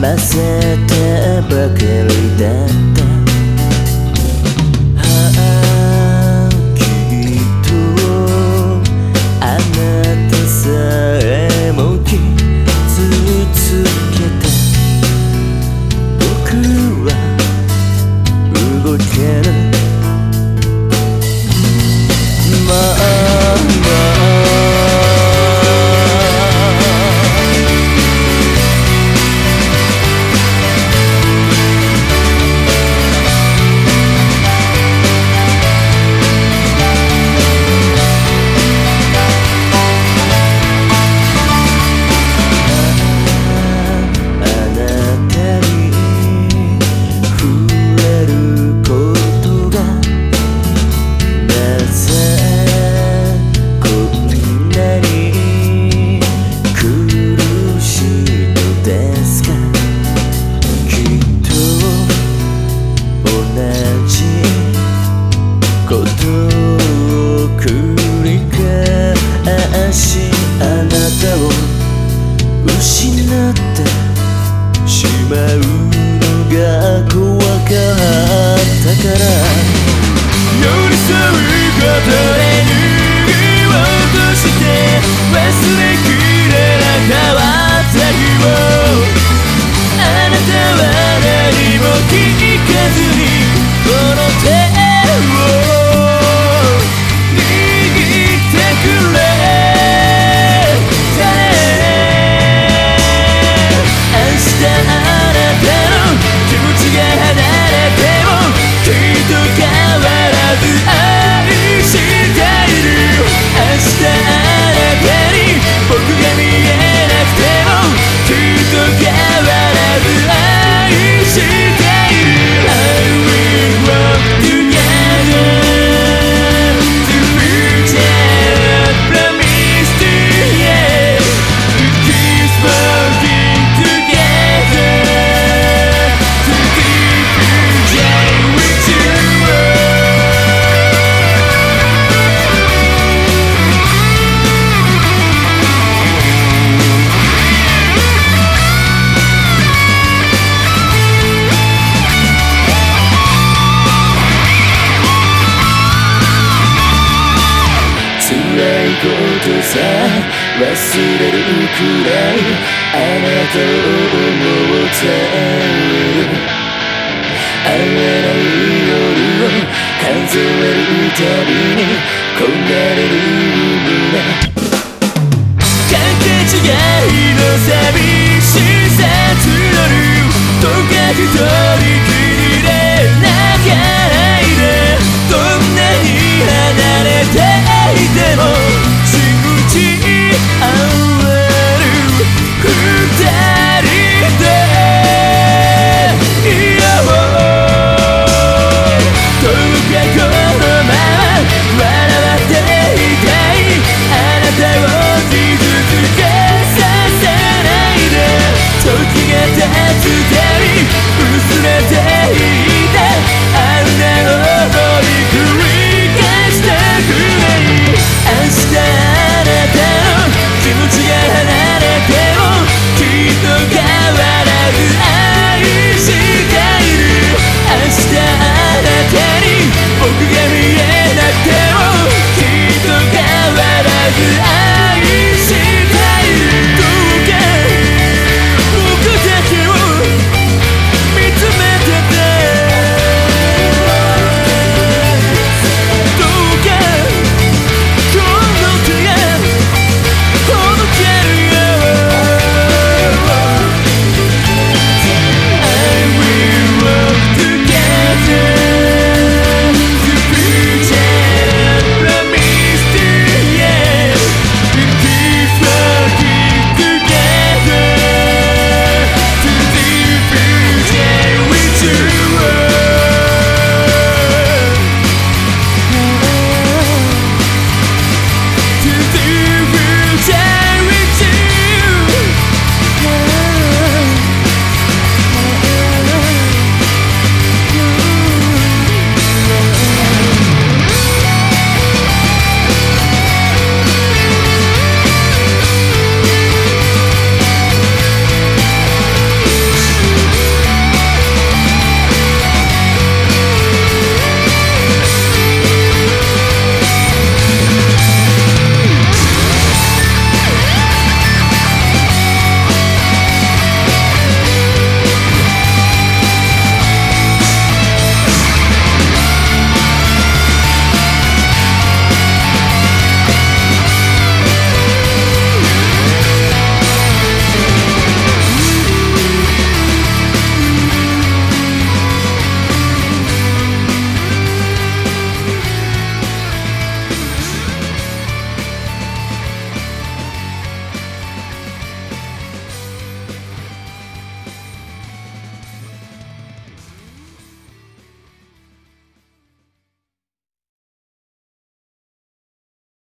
ませたばかりだったから寄り添うことで逃げようとして忘れき忘れるくらいあなたを思って会えない夜を数えるたびにこんれる胸かけ違いの寂しさ募る。どう一人きりでなきゃ